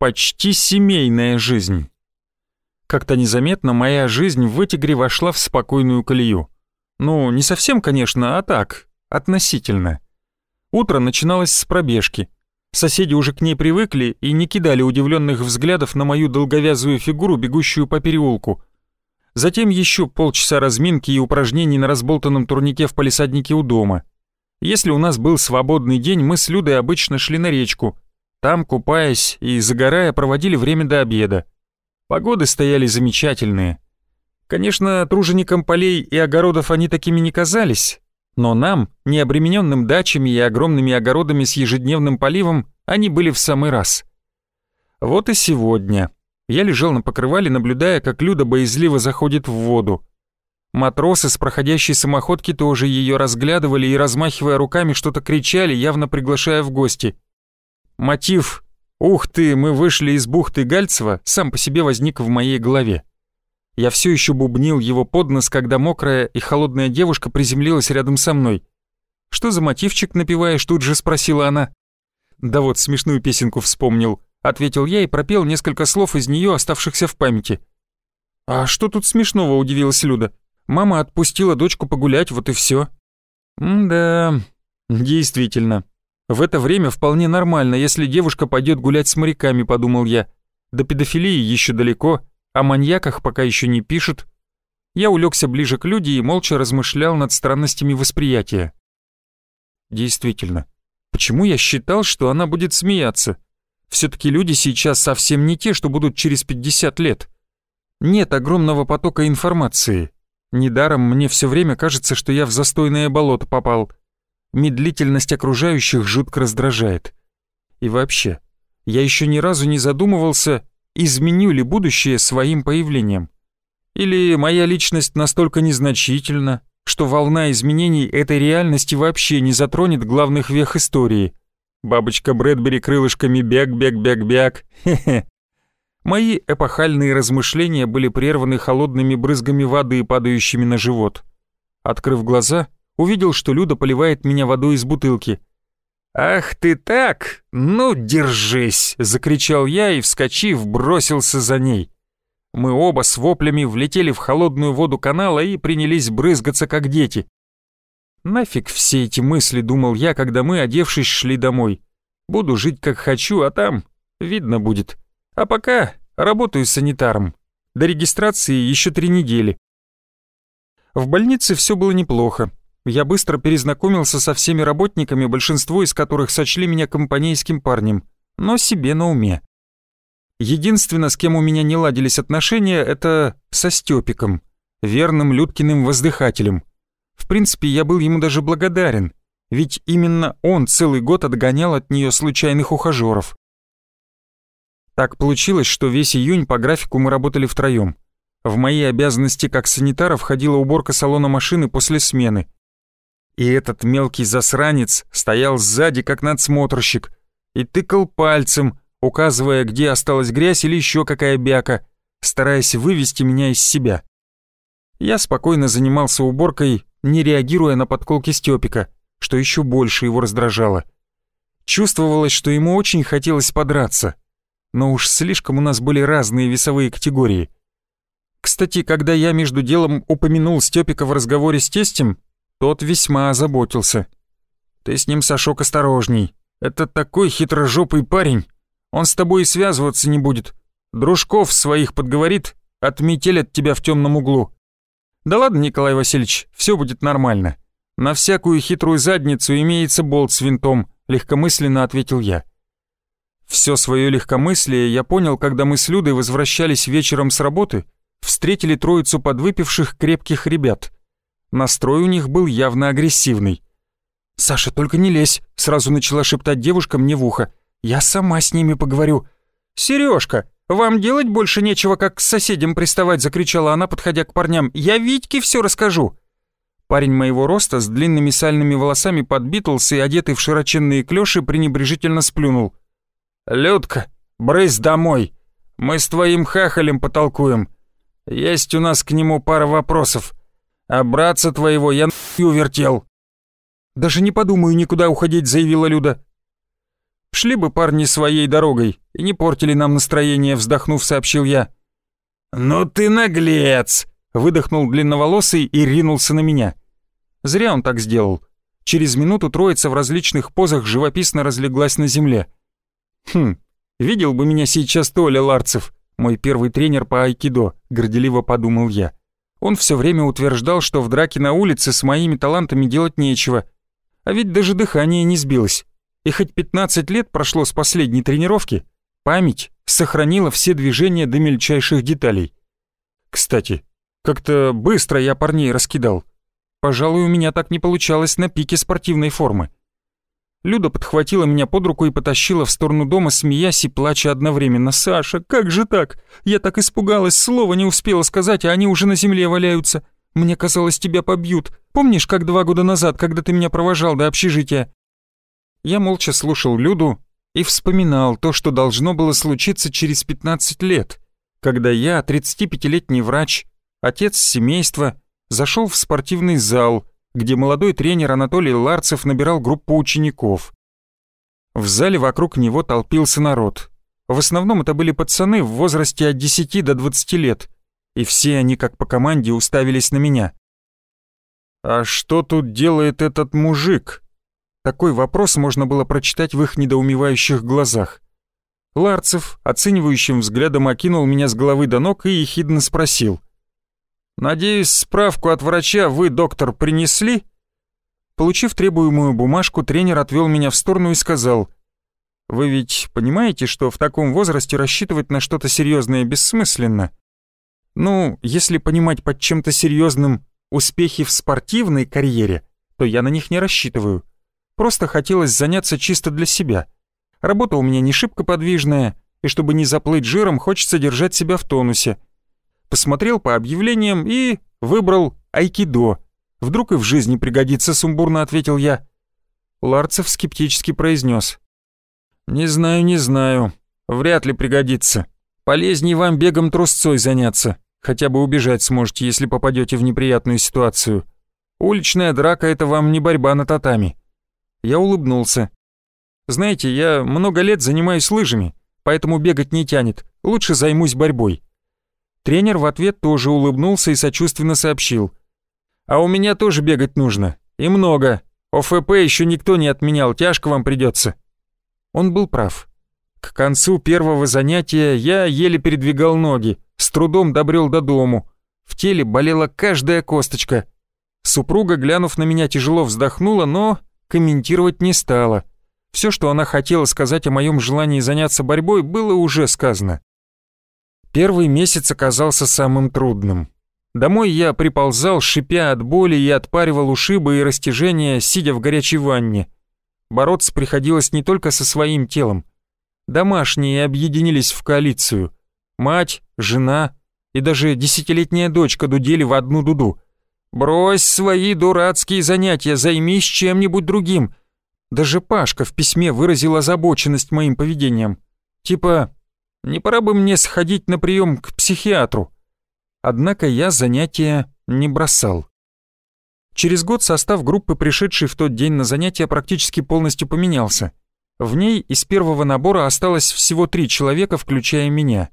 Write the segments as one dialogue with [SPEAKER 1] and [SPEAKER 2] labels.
[SPEAKER 1] Почти семейная жизнь. Как-то незаметно моя жизнь в Вытигре вошла в спокойную колею. Ну, не совсем, конечно, а так, относительно. Утро начиналось с пробежки. Соседи уже к ней привыкли и не кидали удивленных взглядов на мою долговязую фигуру, бегущую по переулку. Затем еще полчаса разминки и упражнений на разболтанном турнике в палисаднике у дома. Если у нас был свободный день, мы с Людой обычно шли на речку. Там, купаясь и загорая, проводили время до обеда. Погоды стояли замечательные. Конечно, труженикам полей и огородов они такими не казались, но нам, не обремененным дачами и огромными огородами с ежедневным поливом, они были в самый раз. Вот и сегодня. Я лежал на покрывале, наблюдая, как Люда боязливо заходит в воду. Матросы с проходящей самоходки тоже ее разглядывали и, размахивая руками, что-то кричали, явно приглашая в гости. Мотив «Ух ты, мы вышли из бухты Гальцева» сам по себе возник в моей голове. Я все еще бубнил его под нос, когда мокрая и холодная девушка приземлилась рядом со мной. «Что за мотивчик напиваешь?» тут же спросила она. «Да вот, смешную песенку вспомнил», — ответил я и пропел несколько слов из нее, оставшихся в памяти. «А что тут смешного?» — удивилась Люда. «Мама отпустила дочку погулять, вот и все. «Да, действительно. В это время вполне нормально, если девушка пойдет гулять с моряками», — подумал я. «До педофилии еще далеко, о маньяках пока еще не пишут. Я улегся ближе к Люде и молча размышлял над странностями восприятия. Действительно, почему я считал, что она будет смеяться? Все-таки люди сейчас совсем не те, что будут через 50 лет. Нет огромного потока информации. Недаром мне все время кажется, что я в застойное болото попал. Медлительность окружающих жутко раздражает. И вообще, я еще ни разу не задумывался, изменю ли будущее своим появлением. Или моя личность настолько незначительна, что волна изменений этой реальности вообще не затронет главных вех истории. Бабочка Брэдбери крылышками бяк-бяк-бяк-бяк. Хе-хе. Мои эпохальные размышления были прерваны холодными брызгами воды, падающими на живот. Открыв глаза, увидел, что Люда поливает меня водой из бутылки. «Ах ты так? Ну, держись!» — закричал я и, вскочив, бросился за ней. Мы оба с воплями влетели в холодную воду канала и принялись брызгаться, как дети. Нафиг все эти мысли, думал я, когда мы, одевшись, шли домой. Буду жить как хочу, а там видно будет. А пока работаю санитаром. До регистрации еще три недели. В больнице все было неплохо я быстро перезнакомился со всеми работниками, большинство из которых сочли меня компанейским парнем, но себе на уме. Единственное, с кем у меня не ладились отношения, это со Стёпиком, верным Людкиным воздыхателем. В принципе, я был ему даже благодарен, ведь именно он целый год отгонял от нее случайных ухажеров. Так получилось, что весь июнь по графику мы работали втроем. В мои обязанности как санитара входила уборка салона машины после смены, и этот мелкий засранец стоял сзади, как надсмотрщик, и тыкал пальцем, указывая, где осталась грязь или еще какая бяка, стараясь вывести меня из себя. Я спокойно занимался уборкой, не реагируя на подколки Стёпика, что еще больше его раздражало. Чувствовалось, что ему очень хотелось подраться, но уж слишком у нас были разные весовые категории. Кстати, когда я между делом упомянул Стёпика в разговоре с тестем, тот весьма озаботился. «Ты с ним, Сашок, осторожней. Это такой хитрожопый парень. Он с тобой и связываться не будет. Дружков своих подговорит, отметелят тебя в темном углу. Да ладно, Николай Васильевич, все будет нормально. На всякую хитрую задницу имеется болт с винтом», легкомысленно ответил я. Все свое легкомыслие я понял, когда мы с Людой возвращались вечером с работы, встретили троицу подвыпивших крепких ребят — Настрой у них был явно агрессивный. «Саша, только не лезь», — сразу начала шептать девушка мне в ухо. «Я сама с ними поговорю». «Серёжка, вам делать больше нечего, как к соседям приставать», — закричала она, подходя к парням. «Я Витьке всё расскажу». Парень моего роста с длинными сальными волосами подбитался и одетый в широченные клёши пренебрежительно сплюнул. «Людка, брысь домой. Мы с твоим хахалем потолкуем. Есть у нас к нему пара вопросов» а братца твоего я нахуй увертел». «Даже не подумаю никуда уходить», — заявила Люда. Шли бы парни своей дорогой и не портили нам настроение, вздохнув, сообщил я. «Ну ты наглец!» — выдохнул длинноволосый и ринулся на меня. Зря он так сделал. Через минуту троица в различных позах живописно разлеглась на земле. «Хм, видел бы меня сейчас Толя Ларцев, мой первый тренер по айкидо», — горделиво подумал я. Он все время утверждал, что в драке на улице с моими талантами делать нечего. А ведь даже дыхание не сбилось. И хоть 15 лет прошло с последней тренировки, память сохранила все движения до мельчайших деталей. Кстати, как-то быстро я парней раскидал. Пожалуй, у меня так не получалось на пике спортивной формы. Люда подхватила меня под руку и потащила в сторону дома, смеясь и плача одновременно. «Саша, как же так? Я так испугалась, слова не успела сказать, а они уже на земле валяются. Мне казалось, тебя побьют. Помнишь, как два года назад, когда ты меня провожал до общежития?» Я молча слушал Люду и вспоминал то, что должно было случиться через 15 лет, когда я, 35-летний врач, отец семейства, зашел в спортивный зал, где молодой тренер Анатолий Ларцев набирал группу учеников. В зале вокруг него толпился народ. В основном это были пацаны в возрасте от 10 до 20 лет, и все они как по команде уставились на меня. «А что тут делает этот мужик?» Такой вопрос можно было прочитать в их недоумевающих глазах. Ларцев оценивающим взглядом окинул меня с головы до ног и ехидно спросил. «Надеюсь, справку от врача вы, доктор, принесли?» Получив требуемую бумажку, тренер отвел меня в сторону и сказал, «Вы ведь понимаете, что в таком возрасте рассчитывать на что-то серьезное бессмысленно? Ну, если понимать под чем-то серьезным успехи в спортивной карьере, то я на них не рассчитываю. Просто хотелось заняться чисто для себя. Работа у меня не шибко подвижная, и чтобы не заплыть жиром, хочется держать себя в тонусе посмотрел по объявлениям и выбрал айкидо. Вдруг и в жизни пригодится, сумбурно ответил я. Ларцев скептически произнес. «Не знаю, не знаю. Вряд ли пригодится. Полезнее вам бегом трусцой заняться. Хотя бы убежать сможете, если попадете в неприятную ситуацию. Уличная драка — это вам не борьба на татами». Я улыбнулся. «Знаете, я много лет занимаюсь лыжами, поэтому бегать не тянет. Лучше займусь борьбой. Тренер в ответ тоже улыбнулся и сочувственно сообщил. «А у меня тоже бегать нужно. И много. ОФП еще никто не отменял, тяжко вам придется». Он был прав. К концу первого занятия я еле передвигал ноги, с трудом добрел до дому. В теле болела каждая косточка. Супруга, глянув на меня, тяжело вздохнула, но комментировать не стала. Все, что она хотела сказать о моем желании заняться борьбой, было уже сказано. Первый месяц оказался самым трудным. Домой я приползал, шипя от боли и отпаривал ушибы и растяжения, сидя в горячей ванне. Бороться приходилось не только со своим телом. Домашние объединились в коалицию. Мать, жена и даже десятилетняя дочка дудели в одну дуду. «Брось свои дурацкие занятия, займись чем-нибудь другим». Даже Пашка в письме выразил озабоченность моим поведением. Типа, не пора бы мне сходить на прием к психиатру? Однако я занятия не бросал. Через год состав группы, пришедшей в тот день на занятия, практически полностью поменялся. В ней из первого набора осталось всего три человека, включая меня.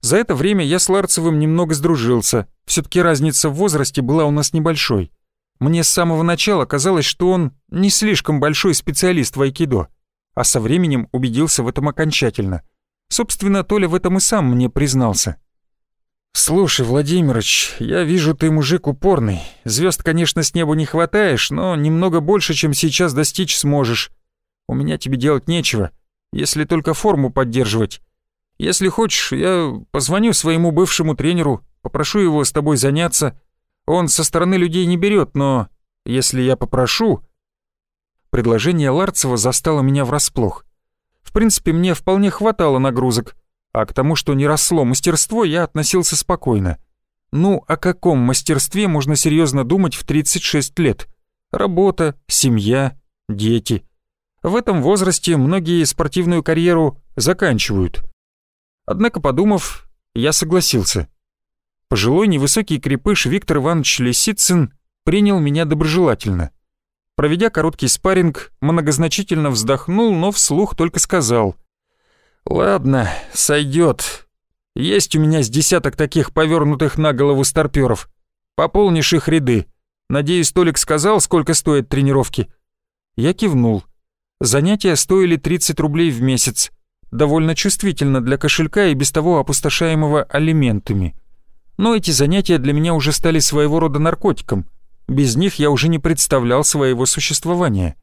[SPEAKER 1] За это время я с Ларцевым немного сдружился, все таки разница в возрасте была у нас небольшой. Мне с самого начала казалось, что он не слишком большой специалист в айкидо, а со временем убедился в этом окончательно — Собственно, Толя в этом и сам мне признался. «Слушай, Владимирович, я вижу, ты мужик упорный. Звезд, конечно, с неба не хватаешь, но немного больше, чем сейчас достичь сможешь. У меня тебе делать нечего, если только форму поддерживать. Если хочешь, я позвоню своему бывшему тренеру, попрошу его с тобой заняться. Он со стороны людей не берет, но если я попрошу...» Предложение Ларцева застало меня врасплох. В принципе, мне вполне хватало нагрузок, а к тому, что не росло мастерство, я относился спокойно. Ну, о каком мастерстве можно серьезно думать в 36 лет? Работа, семья, дети. В этом возрасте многие спортивную карьеру заканчивают. Однако, подумав, я согласился. Пожилой невысокий крепыш Виктор Иванович Лисицын принял меня доброжелательно. Проведя короткий спарринг, многозначительно вздохнул, но вслух только сказал. «Ладно, сойдет. Есть у меня с десяток таких повернутых на голову старпёров. Пополнишь их ряды. Надеюсь, Толик сказал, сколько стоят тренировки?» Я кивнул. Занятия стоили 30 рублей в месяц. Довольно чувствительно для кошелька и без того опустошаемого алиментами. Но эти занятия для меня уже стали своего рода наркотиком. Без них я уже не представлял своего существования.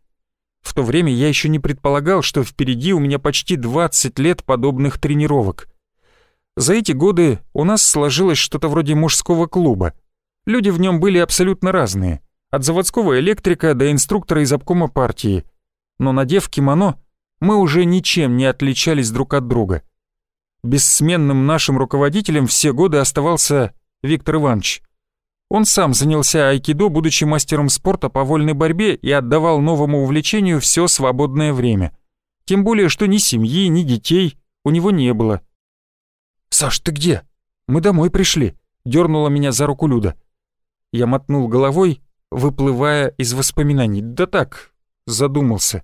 [SPEAKER 1] В то время я еще не предполагал, что впереди у меня почти 20 лет подобных тренировок. За эти годы у нас сложилось что-то вроде мужского клуба. Люди в нем были абсолютно разные, от заводского электрика до инструктора из обкома партии. Но надев кимоно, мы уже ничем не отличались друг от друга. Бессменным нашим руководителем все годы оставался Виктор Иванович. Он сам занялся айкидо, будучи мастером спорта по вольной борьбе и отдавал новому увлечению все свободное время. Тем более, что ни семьи, ни детей у него не было. «Саш, ты где? Мы домой пришли», — дернула меня за руку Люда. Я мотнул головой, выплывая из воспоминаний. «Да так, задумался».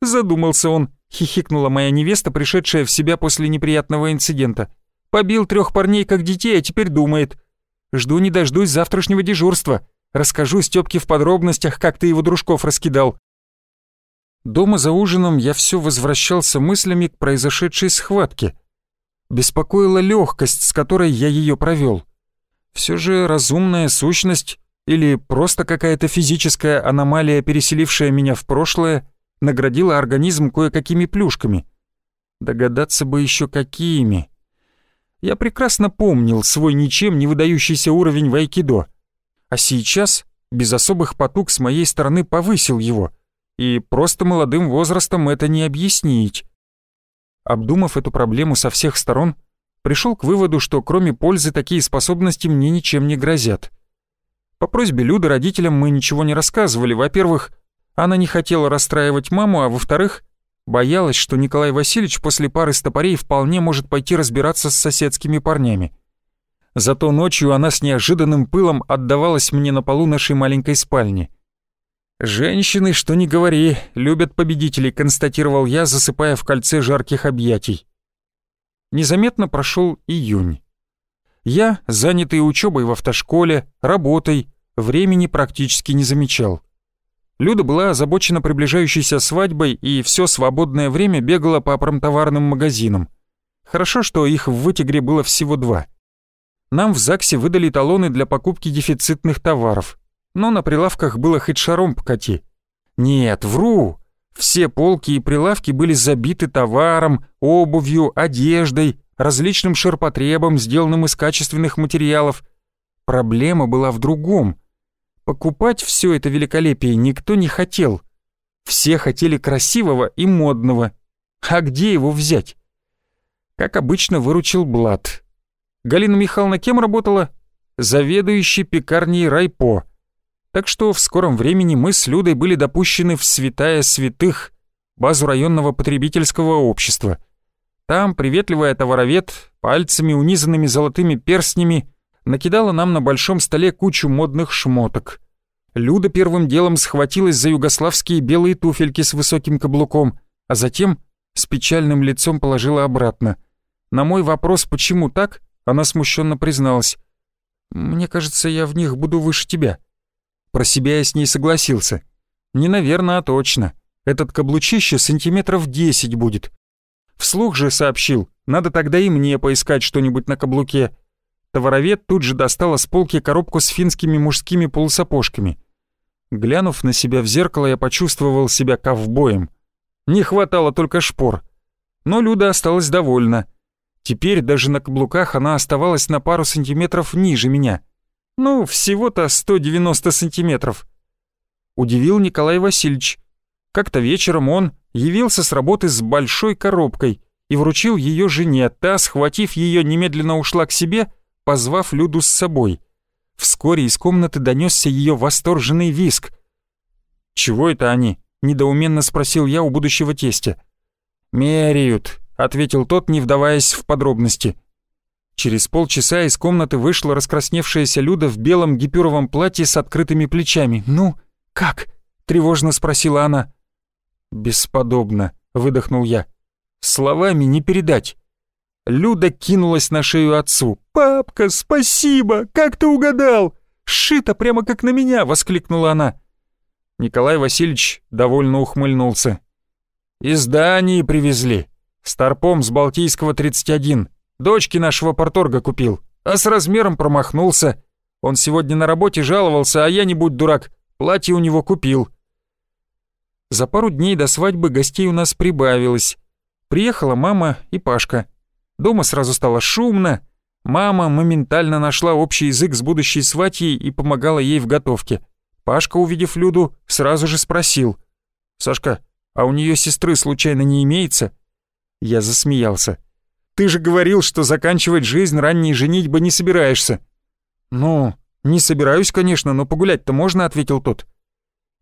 [SPEAKER 1] «Задумался он», — хихикнула моя невеста, пришедшая в себя после неприятного инцидента. «Побил трех парней как детей, а теперь думает. Жду не дождусь завтрашнего дежурства. Расскажу Стёпке в подробностях, как ты его дружков раскидал». Дома за ужином я все возвращался мыслями к произошедшей схватке. Беспокоила легкость, с которой я ее провел. Все же разумная сущность или просто какая-то физическая аномалия, переселившая меня в прошлое, наградила организм кое-какими плюшками. Догадаться бы еще какими. Я прекрасно помнил свой ничем не выдающийся уровень в айкидо, а сейчас без особых потуг с моей стороны повысил его, и просто молодым возрастом это не объяснить. Обдумав эту проблему со всех сторон, пришел к выводу, что кроме пользы такие способности мне ничем не грозят. По просьбе Люды родителям мы ничего не рассказывали. Во-первых, она не хотела расстраивать маму, а во-вторых, Боялась, что Николай Васильевич после пары стопорей вполне может пойти разбираться с соседскими парнями. Зато ночью она с неожиданным пылом отдавалась мне на полу нашей маленькой спальни. «Женщины, что ни говори, любят победителей», — констатировал я, засыпая в кольце жарких объятий. Незаметно прошел июнь. Я, занятый учебой в автошколе, работой, времени практически не замечал. Люда была озабочена приближающейся свадьбой и все свободное время бегала по промтоварным магазинам. Хорошо, что их в вытигре было всего два. Нам в ЗАГСе выдали талоны для покупки дефицитных товаров, но на прилавках было хоть шаром покати. Нет, вру. Все полки и прилавки были забиты товаром, обувью, одеждой, различным ширпотребом, сделанным из качественных материалов. Проблема была в другом. Покупать все это великолепие никто не хотел. Все хотели красивого и модного. А где его взять? Как обычно, выручил Блад. Галина Михайловна кем работала? Заведующей пекарней Райпо. Так что в скором времени мы с Людой были допущены в святая святых, базу районного потребительского общества. Там приветливая товаровед, пальцами унизанными золотыми перстнями, накидала нам на большом столе кучу модных шмоток. Люда первым делом схватилась за югославские белые туфельки с высоким каблуком, а затем с печальным лицом положила обратно. На мой вопрос, почему так, она смущенно призналась. «Мне кажется, я в них буду выше тебя». Про себя я с ней согласился. Не наверное, а точно. Этот каблучище сантиметров десять будет. Вслух же сообщил, надо тогда и мне поискать что-нибудь на каблуке. Товаровед тут же достала с полки коробку с финскими мужскими полусапожками. Глянув на себя в зеркало, я почувствовал себя ковбоем. Не хватало только шпор. Но Люда осталась довольна. Теперь даже на каблуках она оставалась на пару сантиметров ниже меня. Ну, всего-то 190 сантиметров. Удивил Николай Васильевич. Как-то вечером он явился с работы с большой коробкой и вручил ее жене. Та, схватив ее, немедленно ушла к себе — позвав Люду с собой. Вскоре из комнаты донесся ее восторженный виск. «Чего это они?» — недоуменно спросил я у будущего тестя. «Меряют», — ответил тот, не вдаваясь в подробности. Через полчаса из комнаты вышла раскрасневшаяся Люда в белом гипюровом платье с открытыми плечами. «Ну, как? тревожно спросила она. «Бесподобно», — выдохнул я. «Словами не передать». Люда кинулась на шею отцу. «Папка, спасибо! Как ты угадал? Шито прямо как на меня!» — воскликнула она. Николай Васильевич довольно ухмыльнулся. «Из Дании привезли. Старпом с Балтийского 31. Дочки нашего порторга купил, а с размером промахнулся. Он сегодня на работе жаловался, а я, не будь дурак, платье у него купил». За пару дней до свадьбы гостей у нас прибавилось. Приехала мама и Пашка. Дома сразу стало шумно. Мама моментально нашла общий язык с будущей сватьей и помогала ей в готовке. Пашка, увидев Люду, сразу же спросил. «Сашка, а у нее сестры случайно не имеется?» Я засмеялся. «Ты же говорил, что заканчивать жизнь ранней женитьбы не собираешься». «Ну, не собираюсь, конечно, но погулять-то можно», — ответил тот.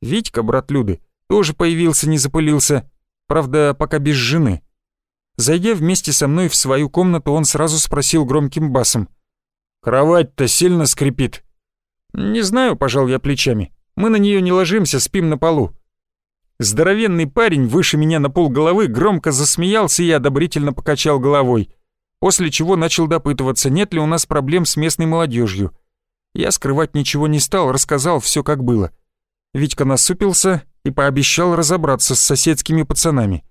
[SPEAKER 1] Витька, брат Люды, тоже появился, не запылился. Правда, пока без жены. Зайдя вместе со мной в свою комнату, он сразу спросил громким басом. «Кровать-то сильно скрипит?» «Не знаю», — пожал я плечами. «Мы на нее не ложимся, спим на полу». Здоровенный парень выше меня на пол головы громко засмеялся и одобрительно покачал головой, после чего начал допытываться, нет ли у нас проблем с местной молодежью. Я скрывать ничего не стал, рассказал все как было. Витька насупился и пообещал разобраться с соседскими пацанами.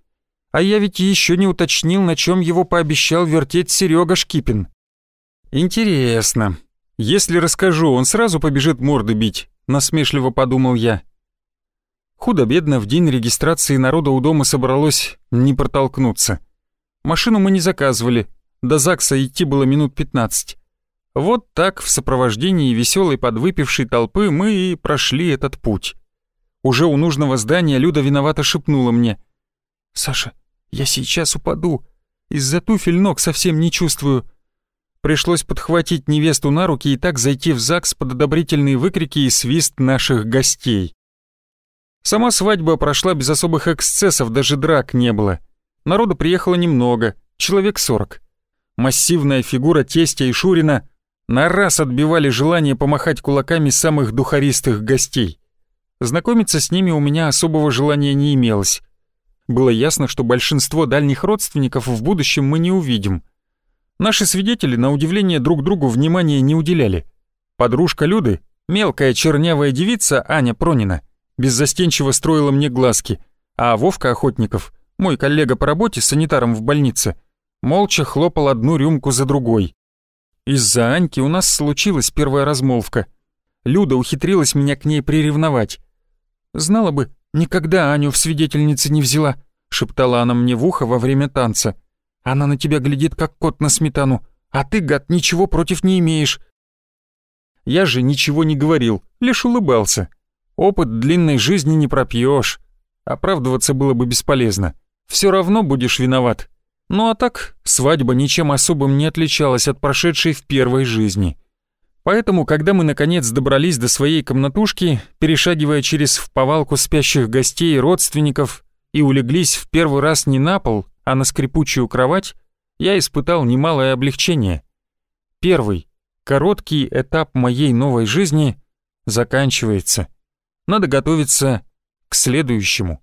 [SPEAKER 1] А я ведь еще не уточнил, на чем его пообещал вертеть Серега Шкипин. Интересно. Если расскажу, он сразу побежит морды бить, насмешливо подумал я. Худо-бедно в день регистрации народа у дома собралось не протолкнуться. Машину мы не заказывали, до ЗАГСа идти было минут 15. Вот так в сопровождении веселой подвыпившей толпы мы и прошли этот путь. Уже у нужного здания Люда виновато шепнула мне. «Саша, я сейчас упаду. Из-за туфель ног совсем не чувствую». Пришлось подхватить невесту на руки и так зайти в ЗАГС под одобрительные выкрики и свист наших гостей. Сама свадьба прошла без особых эксцессов, даже драк не было. Народу приехало немного, человек сорок. Массивная фигура тестя и Шурина на раз отбивали желание помахать кулаками самых духаристых гостей. Знакомиться с ними у меня особого желания не имелось. Было ясно, что большинство дальних родственников в будущем мы не увидим. Наши свидетели, на удивление, друг другу внимания не уделяли. Подружка Люды, мелкая чернявая девица Аня Пронина, беззастенчиво строила мне глазки, а Вовка Охотников, мой коллега по работе санитаром в больнице, молча хлопал одну рюмку за другой. Из-за Аньки у нас случилась первая размолвка. Люда ухитрилась меня к ней приревновать. Знала бы, никогда Аню в свидетельницы не взяла», — шептала она мне в ухо во время танца. «Она на тебя глядит, как кот на сметану, а ты, гад, ничего против не имеешь». Я же ничего не говорил, лишь улыбался. Опыт длинной жизни не пропьешь. Оправдываться было бы бесполезно. Все равно будешь виноват. Ну а так, свадьба ничем особым не отличалась от прошедшей в первой жизни. Поэтому, когда мы наконец добрались до своей комнатушки, перешагивая через вповалку спящих гостей и родственников, и улеглись в первый раз не на пол, а на скрипучую кровать, я испытал немалое облегчение. Первый, короткий этап моей новой жизни заканчивается. Надо готовиться к следующему.